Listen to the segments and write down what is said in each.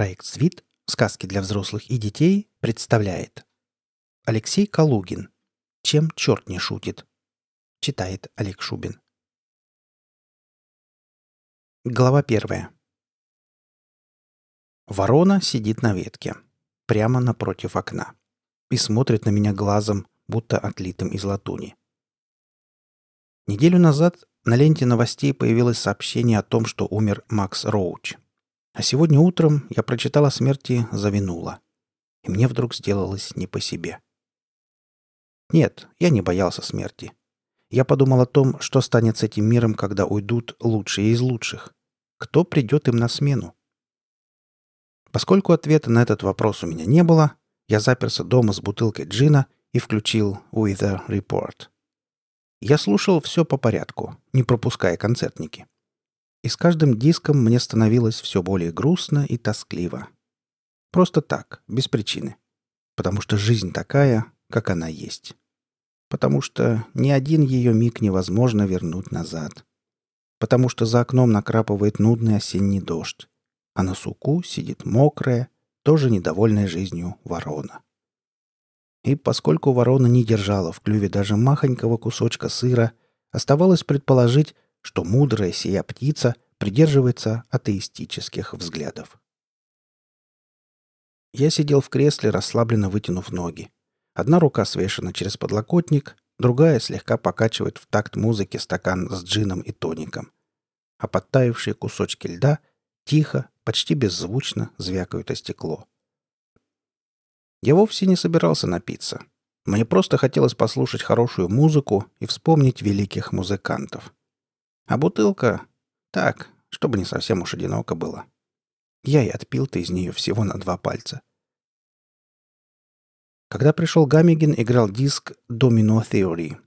Проект «Свит. Сказки для взрослых и детей» представляет Алексей Калугин «Чем черт не шутит?» Читает Олег Шубин. Глава первая. Ворона сидит на ветке, прямо напротив окна, и смотрит на меня глазом, будто отлитым из латуни. Неделю назад на ленте новостей появилось сообщение о том, что умер Макс Роуч – а сегодня утром я прочитал о смерти Завинула. И мне вдруг сделалось не по себе. Нет, я не боялся смерти. Я подумал о том, что станет с этим миром, когда уйдут лучшие из лучших. Кто придет им на смену? Поскольку ответа на этот вопрос у меня не было, я заперся дома с бутылкой джина и включил Weather Report. Я слушал все по порядку, не пропуская концертники. И с каждым диском мне становилось все более грустно и тоскливо. Просто так, без причины. Потому что жизнь такая, как она есть. Потому что ни один ее миг невозможно вернуть назад. Потому что за окном накрапывает нудный осенний дождь, а на суку сидит мокрая, тоже недовольная жизнью ворона. И поскольку ворона не держала в клюве даже махонького кусочка сыра, оставалось предположить, что мудрая сия птица придерживается атеистических взглядов. Я сидел в кресле, расслабленно вытянув ноги. Одна рука свешена через подлокотник, другая слегка покачивает в такт музыки стакан с джином и тоником. А подтаявшие кусочки льда тихо, почти беззвучно звякают о стекло. Я вовсе не собирался напиться. Мне просто хотелось послушать хорошую музыку и вспомнить великих музыкантов. А бутылка... Так, чтобы не совсем уж одиноко было. Я и отпил-то из нее всего на два пальца. Когда пришел Гамигин, играл диск «Domino Theory».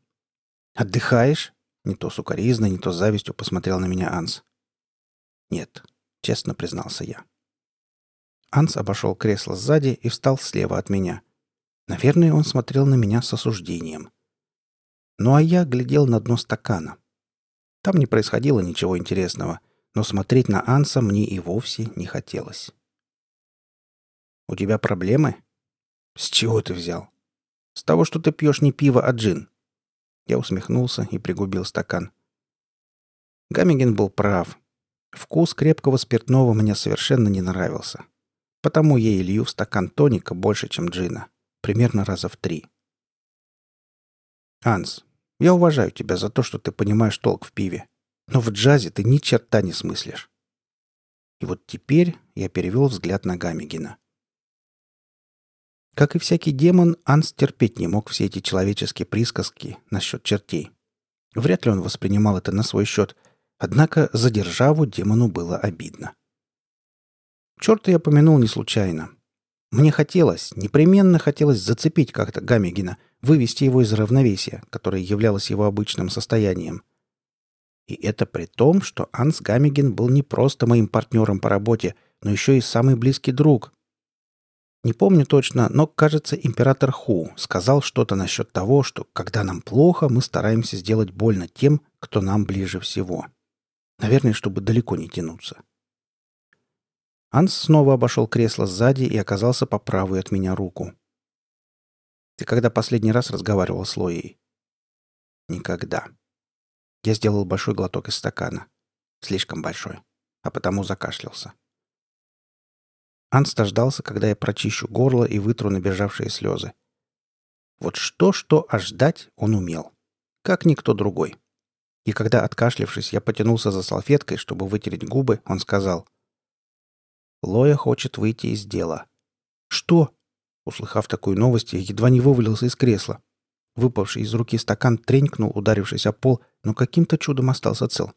«Отдыхаешь?» Не то сукоризно, не то с завистью посмотрел на меня Анс. «Нет», — честно признался я. Анс обошел кресло сзади и встал слева от меня. Наверное, он смотрел на меня с осуждением. Ну а я глядел на дно стакана. Там не происходило ничего интересного, но смотреть на Анса мне и вовсе не хотелось. «У тебя проблемы?» «С чего ты взял?» «С того, что ты пьешь не пиво, а джин». Я усмехнулся и пригубил стакан. Гамиген был прав. Вкус крепкого спиртного мне совершенно не нравился. Потому я и лью в стакан тоника больше, чем джина. Примерно раза в три. «Анс, я уважаю тебя за то, что ты понимаешь толк в пиве. Но в джазе ты ни черта не смыслишь. И вот теперь я перевел взгляд на Гамигина. Как и всякий демон, Анс терпеть не мог все эти человеческие присказки насчет чертей. Вряд ли он воспринимал это на свой счет, однако за державу демону было обидно. Черта я помянул не случайно. Мне хотелось, непременно хотелось зацепить как-то Гамигина — вывести его из равновесия, которое являлось его обычным состоянием. И это при том, что Анс Гамиген был не просто моим партнером по работе, но еще и самый близкий друг. Не помню точно, но, кажется, император Ху сказал что-то насчет того, что когда нам плохо, мы стараемся сделать больно тем, кто нам ближе всего. Наверное, чтобы далеко не тянуться. Анс снова обошел кресло сзади и оказался по правую от меня руку. Ты когда последний раз разговаривал с Лоей? Никогда. Я сделал большой глоток из стакана. Слишком большой. А потому закашлялся. Анс дождался, когда я прочищу горло и вытру набежавшие слезы. Вот что-что, а ждать он умел. Как никто другой. И когда, откашлившись, я потянулся за салфеткой, чтобы вытереть губы, он сказал. «Лоя хочет выйти из дела». «Что?» Услыхав такую новость, я едва не вывалился из кресла. Выпавший из руки стакан тренькнул, ударившись о пол, но каким-то чудом остался цел.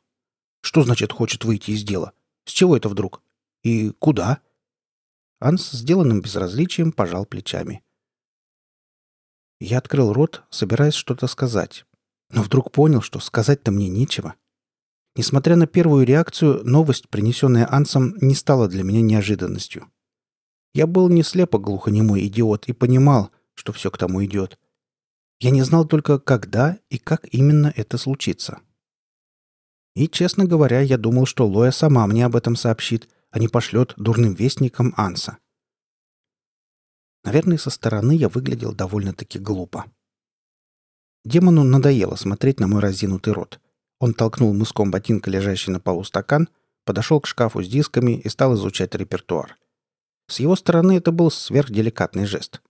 «Что значит хочет выйти из дела? С чего это вдруг? И куда?» Анс, сделанным безразличием, пожал плечами. Я открыл рот, собираясь что-то сказать, но вдруг понял, что сказать-то мне нечего. Несмотря на первую реакцию, новость, принесенная Ансом, не стала для меня неожиданностью. Я был не слепо-глухонемой идиот и понимал, что все к тому идет. Я не знал только, когда и как именно это случится. И, честно говоря, я думал, что Лоя сама мне об этом сообщит, а не пошлет дурным вестникам Анса. Наверное, со стороны я выглядел довольно-таки глупо. Демону надоело смотреть на мой разинутый рот. Он толкнул мыском ботинка, лежащий на полу стакан, подошел к шкафу с дисками и стал изучать репертуар. С его стороны это был сверхделикатный жест.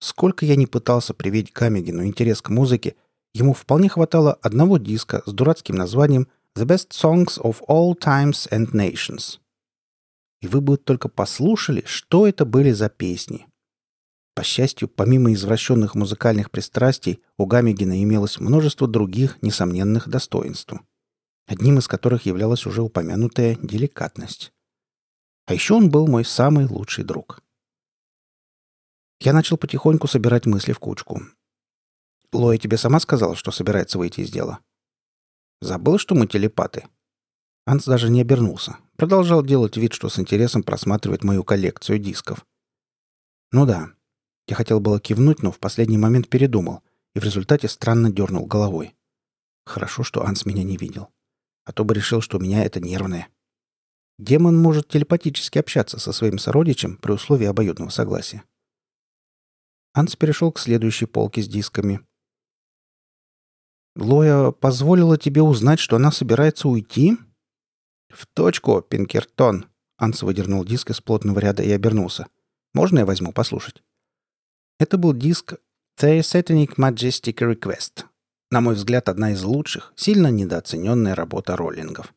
Сколько я не пытался привить Камегину интерес к музыке, ему вполне хватало одного диска с дурацким названием «The Best Songs of All Times and Nations». И вы бы только послушали, что это были за песни. По счастью, помимо извращенных музыкальных пристрастий, у Гамегина имелось множество других несомненных достоинств, одним из которых являлась уже упомянутая деликатность. А еще он был мой самый лучший друг. Я начал потихоньку собирать мысли в кучку. «Лоя тебе сама сказала, что собирается выйти из дела?» «Забыл, что мы телепаты?» Анс даже не обернулся. Продолжал делать вид, что с интересом просматривает мою коллекцию дисков. «Ну да, я хотел было кивнуть, но в последний момент передумал и в результате странно дернул головой. Хорошо, что Анс меня не видел. А то бы решил, что у меня это нервное. Демон может телепатически общаться со своим сородичем при условии обоюдного согласия. Анс перешел к следующей полке с дисками. «Лоя позволила тебе узнать, что она собирается уйти?» «В точку, Пинкертон!» Анс выдернул диск из плотного ряда и обернулся. «Можно я возьму послушать?» Это был диск The Satanic Majestic Request. На мой взгляд, одна из лучших, сильно недооцененная работа роллингов.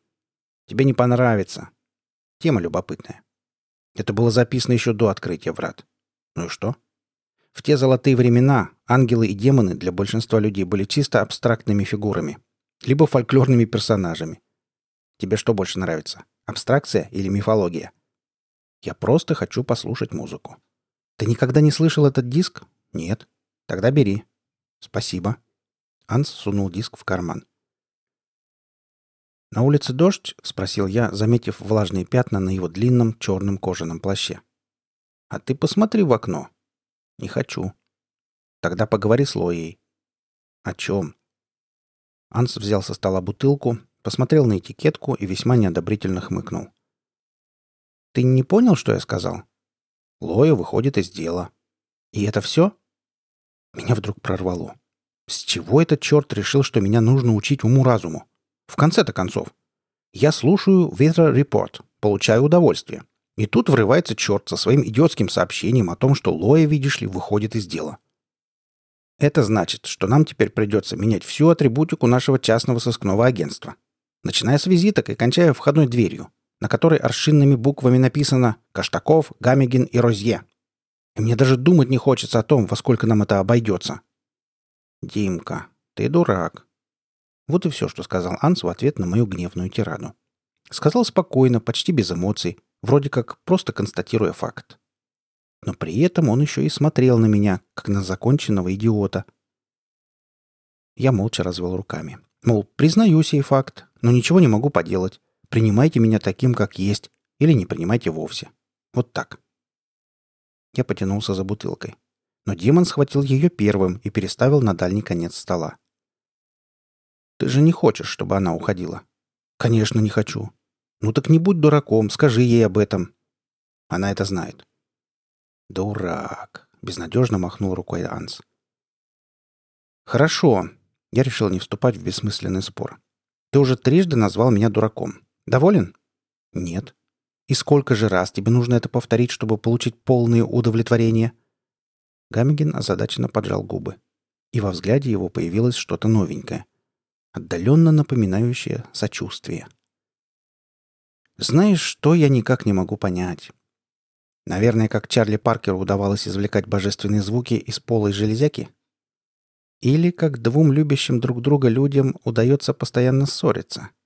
Тебе не понравится. Тема любопытная. Это было записано еще до открытия врат. Ну и что? В те золотые времена ангелы и демоны для большинства людей были чисто абстрактными фигурами, либо фольклорными персонажами. Тебе что больше нравится? Абстракция или мифология? Я просто хочу послушать музыку. Ты никогда не слышал этот диск? Нет. Тогда бери. Спасибо. Анс сунул диск в карман. «На улице дождь?» — спросил я, заметив влажные пятна на его длинном черном кожаном плаще. «А ты посмотри в окно». «Не хочу». «Тогда поговори с Лоей». «О чем?» Анс взял со стола бутылку, посмотрел на этикетку и весьма неодобрительно хмыкнул. «Ты не понял, что я сказал?» Лоя выходит из дела. И это все? Меня вдруг прорвало. С чего этот черт решил, что меня нужно учить уму-разуму? В конце-то концов. Я слушаю Weather Report, получаю удовольствие. И тут врывается черт со своим идиотским сообщением о том, что Лоя, видишь ли, выходит из дела. Это значит, что нам теперь придется менять всю атрибутику нашего частного сыскного агентства. Начиная с визиток и кончая входной дверью на которой аршинными буквами написано «Каштаков, Гамегин и Розье». И мне даже думать не хочется о том, во сколько нам это обойдется. «Димка, ты дурак». Вот и все, что сказал Анс в ответ на мою гневную тираду. Сказал спокойно, почти без эмоций, вроде как просто констатируя факт. Но при этом он еще и смотрел на меня, как на законченного идиота. Я молча развел руками. Мол, признаю сей факт, но ничего не могу поделать. Принимайте меня таким, как есть, или не принимайте вовсе. Вот так. Я потянулся за бутылкой. Но демон схватил ее первым и переставил на дальний конец стола. «Ты же не хочешь, чтобы она уходила?» «Конечно, не хочу». «Ну так не будь дураком, скажи ей об этом». Она это знает. «Дурак», — безнадежно махнул рукой Анс. «Хорошо». Я решил не вступать в бессмысленный спор. «Ты уже трижды назвал меня дураком. Доволен? Нет. И сколько же раз тебе нужно это повторить, чтобы получить полное удовлетворение? Гамигин озадаченно поджал губы. И во взгляде его появилось что-то новенькое. Отдаленно напоминающее сочувствие. Знаешь, что я никак не могу понять? Наверное, как Чарли Паркеру удавалось извлекать божественные звуки из полой железяки? Или как двум любящим друг друга людям удается постоянно ссориться –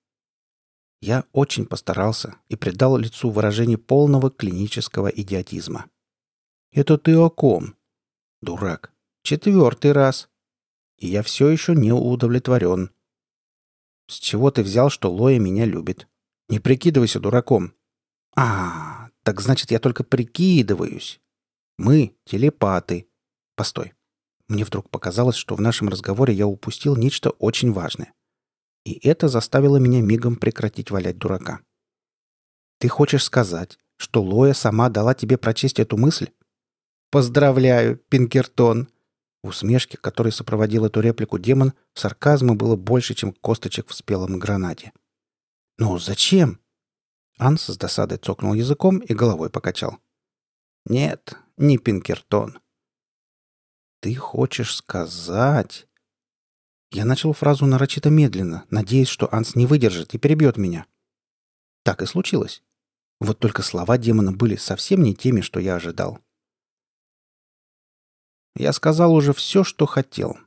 я очень постарался и придал лицу выражение полного клинического идиотизма. «Это ты о ком?» «Дурак. Четвертый раз. И я все еще не удовлетворен. С чего ты взял, что Лоя меня любит? Не прикидывайся дураком. А, так значит, я только прикидываюсь. Мы телепаты. Постой. Мне вдруг показалось, что в нашем разговоре я упустил нечто очень важное и это заставило меня мигом прекратить валять дурака. Ты хочешь сказать, что Лоя сама дала тебе прочесть эту мысль? Поздравляю, Пинкертон!» В усмешке, которой сопроводил эту реплику демон, сарказма было больше, чем косточек в спелом гранате. «Ну, зачем?» Анс с досадой цокнул языком и головой покачал. «Нет, не Пинкертон». «Ты хочешь сказать...» Я начал фразу нарочито медленно, надеясь, что Анс не выдержит и перебьет меня. Так и случилось. Вот только слова демона были совсем не теми, что я ожидал. Я сказал уже все, что хотел.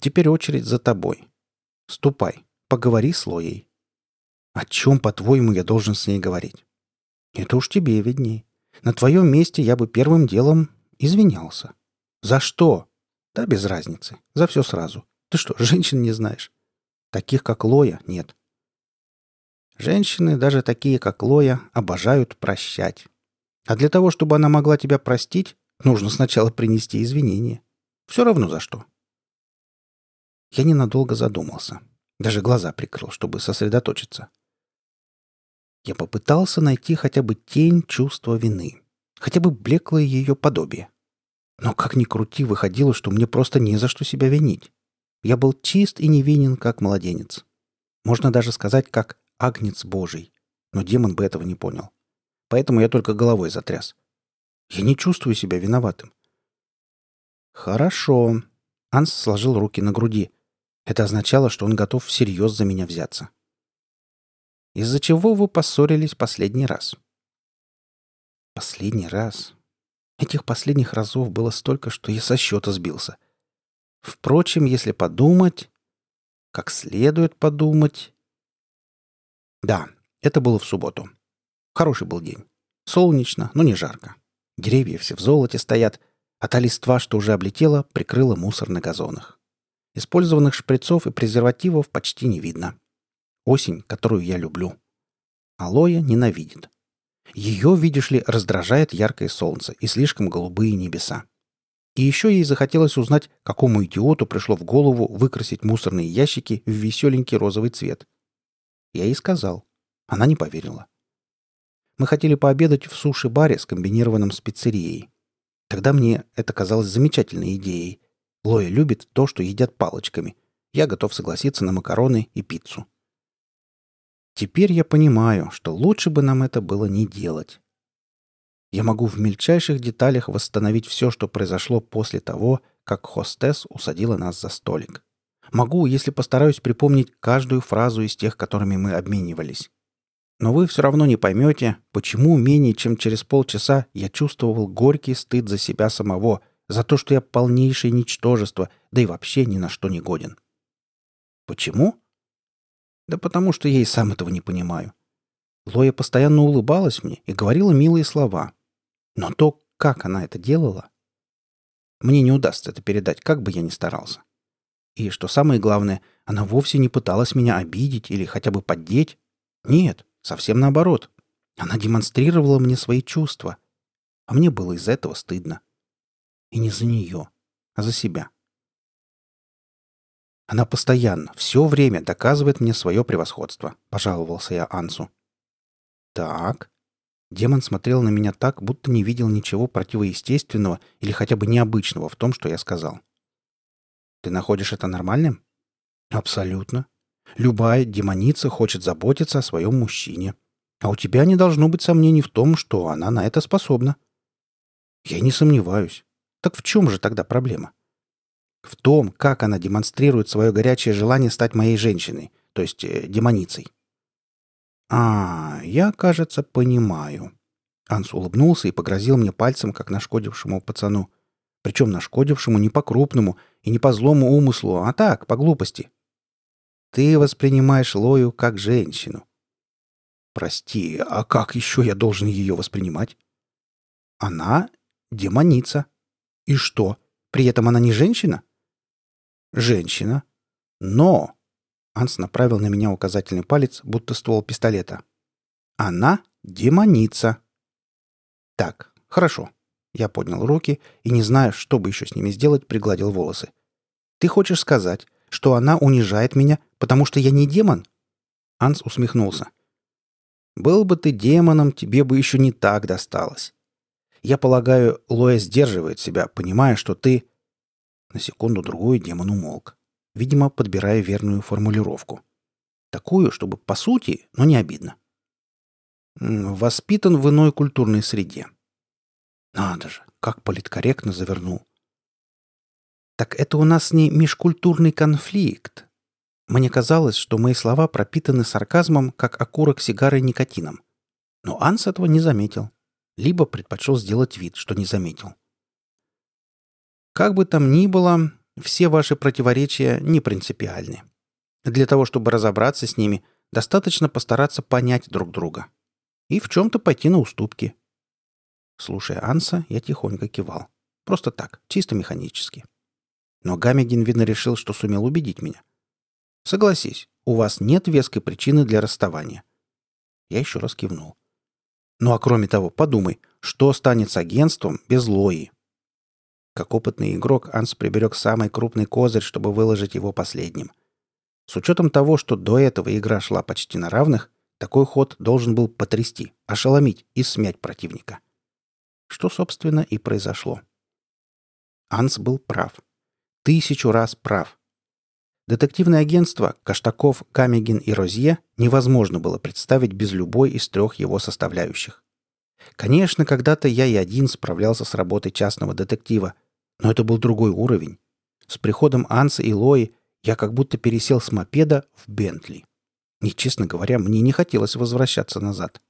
Теперь очередь за тобой. Ступай, поговори с Лоей. О чем, по-твоему, я должен с ней говорить? Это уж тебе видней. На твоем месте я бы первым делом извинялся. За что? Да без разницы. За все сразу. Ты что, женщин не знаешь? Таких, как Лоя, нет. Женщины, даже такие, как Лоя, обожают прощать. А для того, чтобы она могла тебя простить, нужно сначала принести извинения. Все равно за что. Я ненадолго задумался. Даже глаза прикрыл, чтобы сосредоточиться. Я попытался найти хотя бы тень чувства вины. Хотя бы блеклое ее подобие. Но как ни крути, выходило, что мне просто не за что себя винить. Я был чист и невинен, как младенец. Можно даже сказать, как агнец Божий. Но демон бы этого не понял. Поэтому я только головой затряс. Я не чувствую себя виноватым. Хорошо. Анс сложил руки на груди. Это означало, что он готов всерьез за меня взяться. Из-за чего вы поссорились последний раз? Последний раз? Этих последних разов было столько, что я со счета сбился. Впрочем, если подумать, как следует подумать... Да, это было в субботу. Хороший был день. Солнечно, но не жарко. Деревья все в золоте стоят, а та листва, что уже облетела, прикрыла мусор на газонах. Использованных шприцов и презервативов почти не видно. Осень, которую я люблю. Алоя ненавидит. Ее, видишь ли, раздражает яркое солнце и слишком голубые небеса. И еще ей захотелось узнать, какому идиоту пришло в голову выкрасить мусорные ящики в веселенький розовый цвет. Я ей сказал. Она не поверила. Мы хотели пообедать в суши-баре с комбинированным с пиццерией. Тогда мне это казалось замечательной идеей. Лоя любит то, что едят палочками. Я готов согласиться на макароны и пиццу. Теперь я понимаю, что лучше бы нам это было не делать. Я могу в мельчайших деталях восстановить все, что произошло после того, как хостес усадила нас за столик. Могу, если постараюсь припомнить каждую фразу из тех, которыми мы обменивались. Но вы все равно не поймете, почему менее чем через полчаса я чувствовал горький стыд за себя самого, за то, что я полнейшее ничтожество, да и вообще ни на что не годен. Почему? Да потому что я и сам этого не понимаю. Лоя постоянно улыбалась мне и говорила милые слова. Но то, как она это делала, мне не удастся это передать, как бы я ни старался. И что самое главное, она вовсе не пыталась меня обидеть или хотя бы поддеть. Нет, совсем наоборот. Она демонстрировала мне свои чувства. А мне было из-за этого стыдно. И не за нее, а за себя. Она постоянно, все время доказывает мне свое превосходство», — пожаловался я Ансу. «Так». Демон смотрел на меня так, будто не видел ничего противоестественного или хотя бы необычного в том, что я сказал. «Ты находишь это нормальным?» «Абсолютно. Любая демоница хочет заботиться о своем мужчине. А у тебя не должно быть сомнений в том, что она на это способна». «Я не сомневаюсь. Так в чем же тогда проблема?» В том, как она демонстрирует свое горячее желание стать моей женщиной, то есть э, демоницей. «А, я, кажется, понимаю». Анс улыбнулся и погрозил мне пальцем, как нашкодившему пацану. Причем нашкодившему не по-крупному и не по злому умыслу, а так, по глупости. «Ты воспринимаешь Лою как женщину». «Прости, а как еще я должен ее воспринимать?» «Она демоница». «И что, при этом она не женщина?» Женщина. Но... Анс направил на меня указательный палец, будто ствол пистолета. Она демоница. Так, хорошо. Я поднял руки и, не зная, что бы еще с ними сделать, пригладил волосы. Ты хочешь сказать, что она унижает меня, потому что я не демон? Анс усмехнулся. Был бы ты демоном, тебе бы еще не так досталось. Я полагаю, Лоя сдерживает себя, понимая, что ты...» На секунду-другую демон умолк, видимо, подбирая верную формулировку. Такую, чтобы по сути, но не обидно. Воспитан в иной культурной среде. Надо же, как политкорректно завернул. Так это у нас не межкультурный конфликт. Мне казалось, что мои слова пропитаны сарказмом, как окурок сигары никотином. Но Анс этого не заметил. Либо предпочел сделать вид, что не заметил. Как бы там ни было, все ваши противоречия не принципиальны. Для того, чтобы разобраться с ними, достаточно постараться понять друг друга. И в чем-то пойти на уступки. Слушая Анса, я тихонько кивал. Просто так, чисто механически. Но Гамегин, видно, решил, что сумел убедить меня. Согласись, у вас нет веской причины для расставания. Я еще раз кивнул. Ну а кроме того, подумай, что станет с агентством без Лои? Как опытный игрок, Анс приберег самый крупный козырь, чтобы выложить его последним. С учетом того, что до этого игра шла почти на равных, такой ход должен был потрясти, ошеломить и смять противника. Что, собственно, и произошло. Анс был прав. Тысячу раз прав. Детективное агентство Каштаков, Камегин и Розье невозможно было представить без любой из трех его составляющих. Конечно, когда-то я и один справлялся с работой частного детектива, но это был другой уровень. С приходом Анса и Лои я как будто пересел с мопеда в Бентли. И, честно говоря, мне не хотелось возвращаться назад.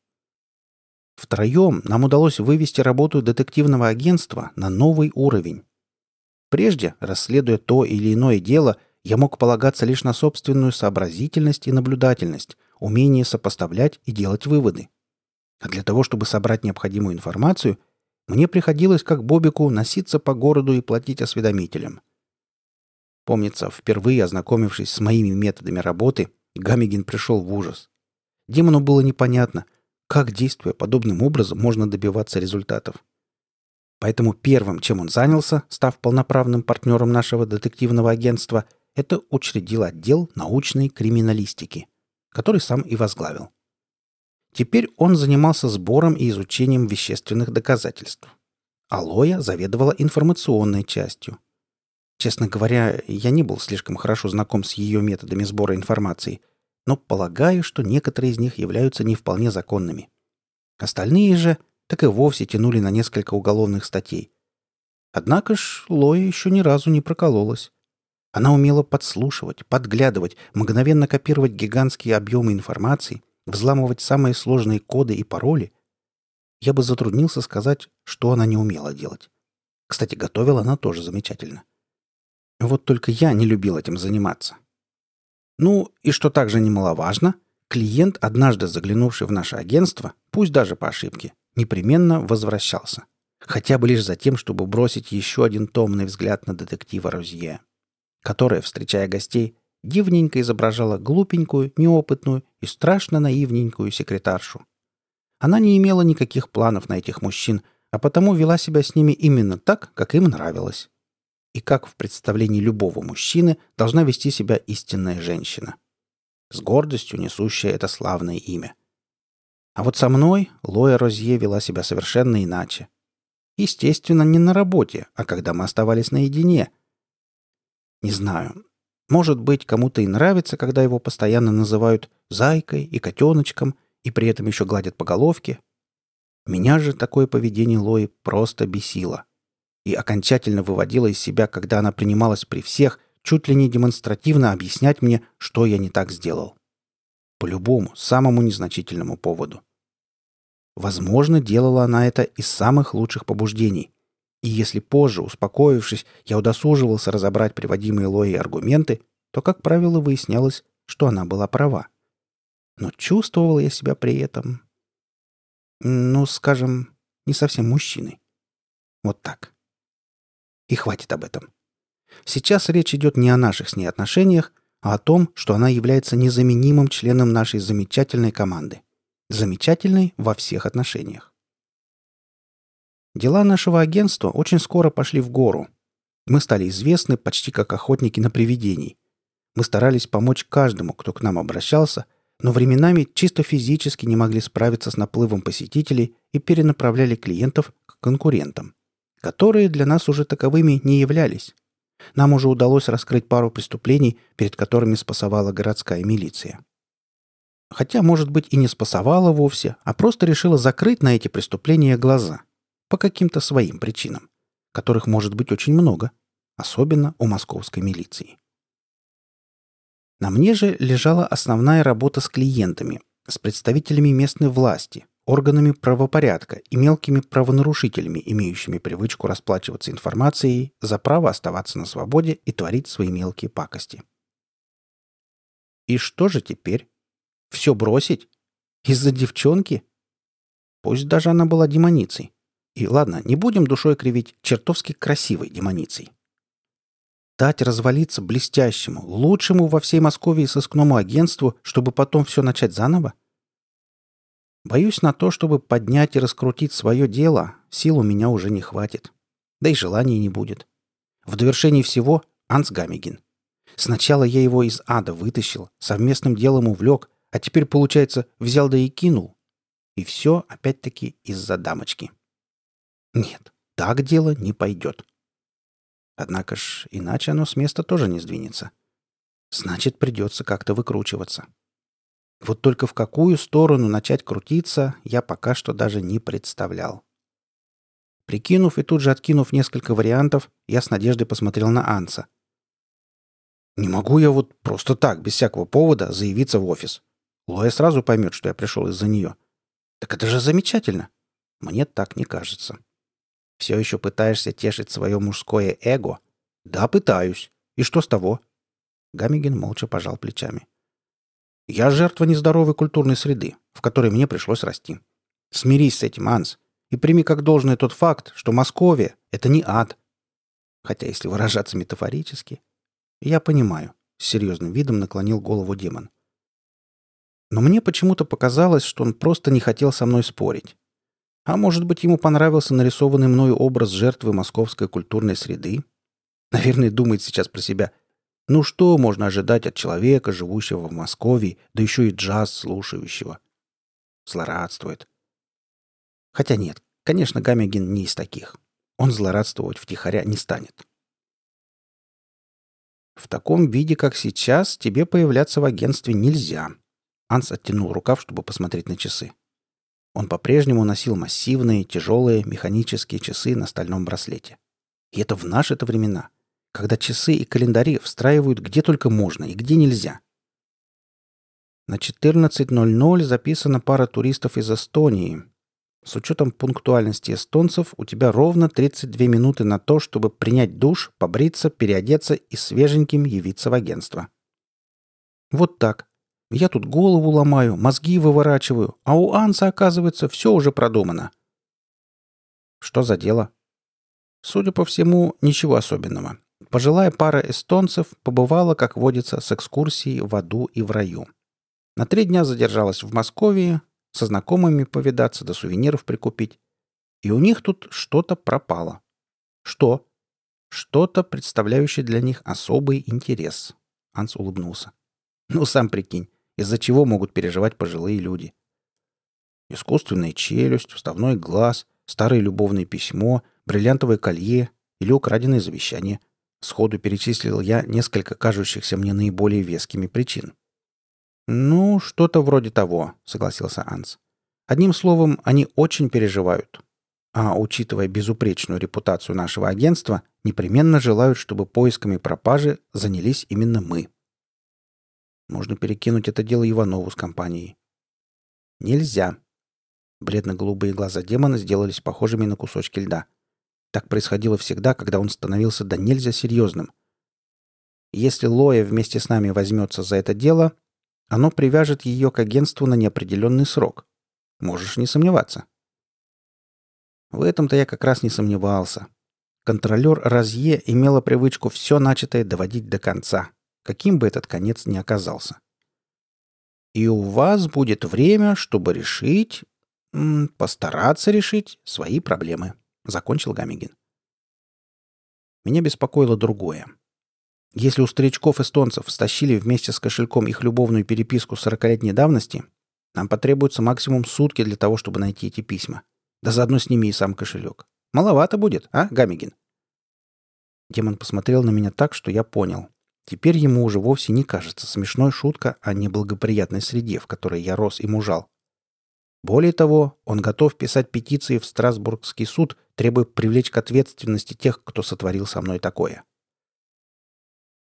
Втроем нам удалось вывести работу детективного агентства на новый уровень. Прежде, расследуя то или иное дело, я мог полагаться лишь на собственную сообразительность и наблюдательность, умение сопоставлять и делать выводы. А для того, чтобы собрать необходимую информацию, мне приходилось, как Бобику, носиться по городу и платить осведомителям. Помнится, впервые ознакомившись с моими методами работы, Гамигин пришел в ужас. Демону было непонятно, как, действуя подобным образом, можно добиваться результатов. Поэтому первым, чем он занялся, став полноправным партнером нашего детективного агентства, это учредил отдел научной криминалистики, который сам и возглавил. Теперь он занимался сбором и изучением вещественных доказательств. Алоя заведовала информационной частью. Честно говоря, я не был слишком хорошо знаком с ее методами сбора информации, но полагаю, что некоторые из них являются не вполне законными. Остальные же так и вовсе тянули на несколько уголовных статей. Однако ж Лоя еще ни разу не прокололась. Она умела подслушивать, подглядывать, мгновенно копировать гигантские объемы информации, взламывать самые сложные коды и пароли. Я бы затруднился сказать, что она не умела делать. Кстати, готовила она тоже замечательно. Вот только я не любил этим заниматься. Ну, и что также немаловажно, клиент, однажды заглянувший в наше агентство, пусть даже по ошибке, непременно возвращался. Хотя бы лишь за тем, чтобы бросить еще один томный взгляд на детектива Розье которая, встречая гостей, дивненько изображала глупенькую, неопытную и страшно наивненькую секретаршу. Она не имела никаких планов на этих мужчин, а потому вела себя с ними именно так, как им нравилось. И как в представлении любого мужчины должна вести себя истинная женщина. С гордостью несущая это славное имя. А вот со мной Лоя Розье вела себя совершенно иначе. Естественно, не на работе, а когда мы оставались наедине – не знаю. Может быть, кому-то и нравится, когда его постоянно называют «зайкой» и «котеночком», и при этом еще гладят по головке. Меня же такое поведение Лои просто бесило. И окончательно выводило из себя, когда она принималась при всех чуть ли не демонстративно объяснять мне, что я не так сделал. По любому, самому незначительному поводу. Возможно, делала она это из самых лучших побуждений. И если позже, успокоившись, я удосуживался разобрать приводимые Лоей аргументы, то, как правило, выяснялось, что она была права. Но чувствовал я себя при этом, ну, скажем, не совсем мужчиной. Вот так. И хватит об этом. Сейчас речь идет не о наших с ней отношениях, а о том, что она является незаменимым членом нашей замечательной команды. Замечательной во всех отношениях. Дела нашего агентства очень скоро пошли в гору. Мы стали известны почти как охотники на привидений. Мы старались помочь каждому, кто к нам обращался, но временами чисто физически не могли справиться с наплывом посетителей и перенаправляли клиентов к конкурентам, которые для нас уже таковыми не являлись. Нам уже удалось раскрыть пару преступлений, перед которыми спасовала городская милиция. Хотя, может быть, и не спасовала вовсе, а просто решила закрыть на эти преступления глаза. По каким-то своим причинам, которых может быть очень много, особенно у московской милиции. На мне же лежала основная работа с клиентами, с представителями местной власти, органами правопорядка и мелкими правонарушителями, имеющими привычку расплачиваться информацией за право оставаться на свободе и творить свои мелкие пакости. И что же теперь? Все бросить? Из-за девчонки? Пусть даже она была демоницей. И ладно, не будем душой кривить чертовски красивой демоницей. Дать развалиться блестящему, лучшему во всей Москве сыскному агентству, чтобы потом все начать заново? Боюсь на то, чтобы поднять и раскрутить свое дело, сил у меня уже не хватит. Да и желания не будет. В довершении всего Анс Гамигин. Сначала я его из ада вытащил, совместным делом увлек, а теперь, получается, взял да и кинул. И все, опять-таки, из-за дамочки. Нет, так дело не пойдет. Однако ж, иначе оно с места тоже не сдвинется. Значит, придется как-то выкручиваться. Вот только в какую сторону начать крутиться, я пока что даже не представлял. Прикинув и тут же откинув несколько вариантов, я с надеждой посмотрел на Анса. «Не могу я вот просто так, без всякого повода, заявиться в офис. Лоя сразу поймет, что я пришел из-за нее. Так это же замечательно. Мне так не кажется. Все еще пытаешься тешить свое мужское эго? Да, пытаюсь. И что с того? Гамигин молча пожал плечами. Я жертва нездоровой культурной среды, в которой мне пришлось расти. Смирись с этим, Анс, и прими как должное тот факт, что Московия — это не ад. Хотя, если выражаться метафорически, я понимаю, с серьезным видом наклонил голову демон. Но мне почему-то показалось, что он просто не хотел со мной спорить. А может быть, ему понравился нарисованный мною образ жертвы московской культурной среды? Наверное, думает сейчас про себя. Ну что можно ожидать от человека, живущего в Москве, да еще и джаз слушающего? Злорадствует. Хотя нет, конечно, Гамегин не из таких. Он злорадствовать втихаря не станет. В таком виде, как сейчас, тебе появляться в агентстве нельзя. Анс оттянул рукав, чтобы посмотреть на часы. Он по-прежнему носил массивные, тяжелые механические часы на стальном браслете. И это в наши-то времена, когда часы и календари встраивают где только можно и где нельзя. На 14.00 записана пара туристов из Эстонии. С учетом пунктуальности эстонцев у тебя ровно 32 минуты на то, чтобы принять душ, побриться, переодеться и свеженьким явиться в агентство. Вот так. Я тут голову ломаю, мозги выворачиваю, а у Анса, оказывается, все уже продумано. Что за дело? Судя по всему, ничего особенного. Пожилая пара эстонцев побывала, как водится, с экскурсией в аду и в раю. На три дня задержалась в Москве, со знакомыми повидаться, до сувениров прикупить. И у них тут что-то пропало. Что? Что-то, представляющее для них особый интерес. Анс улыбнулся. Ну, сам прикинь из-за чего могут переживать пожилые люди. Искусственная челюсть, вставной глаз, старое любовное письмо, бриллиантовое колье или украденное завещание. Сходу перечислил я несколько кажущихся мне наиболее вескими причин. «Ну, что-то вроде того», — согласился Анс. «Одним словом, они очень переживают. А учитывая безупречную репутацию нашего агентства, непременно желают, чтобы поисками пропажи занялись именно мы». Можно перекинуть это дело Иванову с компанией. Нельзя. Бледно-голубые глаза демона сделались похожими на кусочки льда. Так происходило всегда, когда он становился до нельзя серьезным. Если Лоя вместе с нами возьмется за это дело, оно привяжет ее к агентству на неопределенный срок. Можешь не сомневаться. В этом-то я как раз не сомневался. Контролер Разье имела привычку все начатое доводить до конца каким бы этот конец ни оказался. И у вас будет время, чтобы решить, постараться решить свои проблемы, закончил Гамигин. Меня беспокоило другое. Если у старичков-эстонцев стащили вместе с кошельком их любовную переписку 40-летней давности, нам потребуется максимум сутки для того, чтобы найти эти письма. Да заодно с ними и сам кошелек. Маловато будет, а, Гамигин?» Демон посмотрел на меня так, что я понял. Теперь ему уже вовсе не кажется смешной шутка о неблагоприятной среде, в которой я рос и мужал. Более того, он готов писать петиции в Страсбургский суд, требуя привлечь к ответственности тех, кто сотворил со мной такое.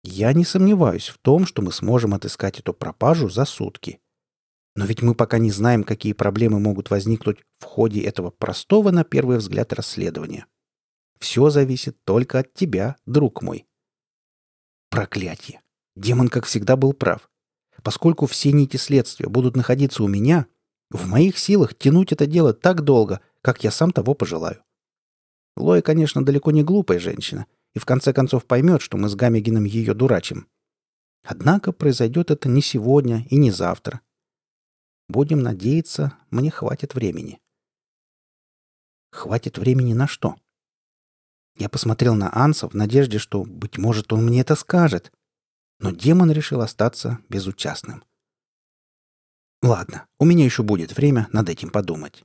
Я не сомневаюсь в том, что мы сможем отыскать эту пропажу за сутки. Но ведь мы пока не знаем, какие проблемы могут возникнуть в ходе этого простого на первый взгляд расследования. Все зависит только от тебя, друг мой. Проклятие! Демон, как всегда, был прав. Поскольку все нити следствия будут находиться у меня, в моих силах тянуть это дело так долго, как я сам того пожелаю. Лоя, конечно, далеко не глупая женщина, и в конце концов поймет, что мы с Гамегином ее дурачим. Однако произойдет это не сегодня и не завтра. Будем надеяться, мне хватит времени. Хватит времени на что? Я посмотрел на Анса в надежде, что, быть может, он мне это скажет. Но демон решил остаться безучастным. Ладно, у меня еще будет время над этим подумать.